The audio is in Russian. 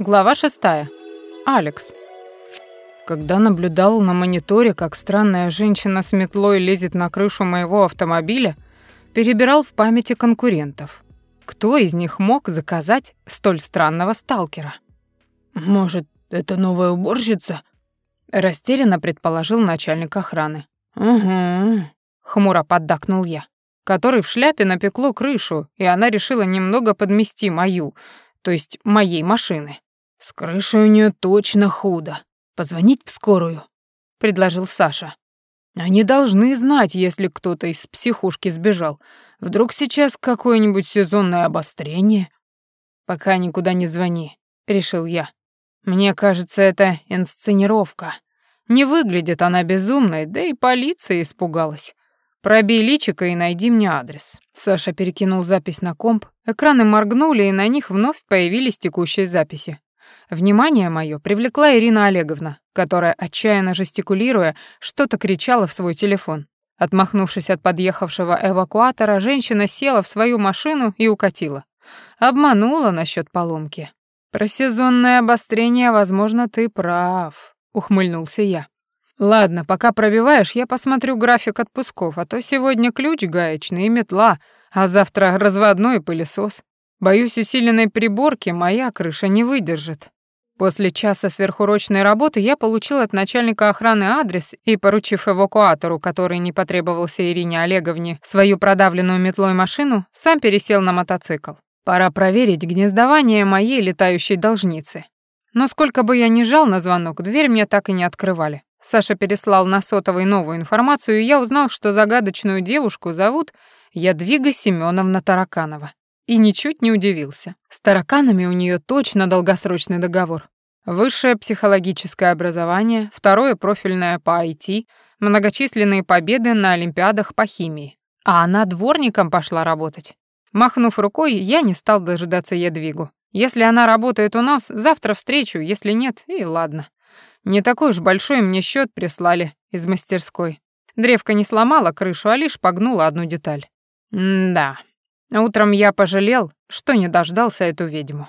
Глава шестая. Алекс. Когда наблюдал на мониторе, как странная женщина с метлой лезет на крышу моего автомобиля, перебирал в памяти конкурентов. Кто из них мог заказать столь странного сталкера? «Может, это новая уборщица?» Растерянно предположил начальник охраны. «Угу», — хмуро поддакнул я, который в шляпе напекло крышу, и она решила немного подмести мою, то есть моей машины. «С крышей у нее точно худо. Позвонить в скорую», — предложил Саша. «Они должны знать, если кто-то из психушки сбежал. Вдруг сейчас какое-нибудь сезонное обострение?» «Пока никуда не звони», — решил я. «Мне кажется, это инсценировка. Не выглядит она безумной, да и полиция испугалась. Пробей личико и найди мне адрес». Саша перекинул запись на комп, экраны моргнули, и на них вновь появились текущие записи. Внимание мое привлекла Ирина Олеговна, которая, отчаянно жестикулируя, что-то кричала в свой телефон. Отмахнувшись от подъехавшего эвакуатора, женщина села в свою машину и укатила. Обманула насчет поломки. «Про сезонное обострение, возможно, ты прав», — ухмыльнулся я. «Ладно, пока пробиваешь, я посмотрю график отпусков, а то сегодня ключ гаечный и метла, а завтра разводной пылесос. Боюсь, усиленной приборки моя крыша не выдержит». После часа сверхурочной работы я получил от начальника охраны адрес и, поручив эвакуатору, который не потребовался Ирине Олеговне, свою продавленную метлой машину, сам пересел на мотоцикл. Пора проверить гнездование моей летающей должницы. Но сколько бы я ни жал на звонок, дверь мне так и не открывали. Саша переслал на сотовый новую информацию, и я узнал, что загадочную девушку зовут Ядвига Семеновна Тараканова и ничуть не удивился. С тараканами у нее точно долгосрочный договор. Высшее психологическое образование, второе профильное по IT, многочисленные победы на олимпиадах по химии. А она дворником пошла работать. Махнув рукой, я не стал дожидаться Едвигу. Если она работает у нас, завтра встречу, если нет, и ладно. Не такой уж большой мне счет прислали из мастерской. Древко не сломала крышу, а лишь погнула одну деталь. М-да. Утром я пожалел, что не дождался эту ведьму.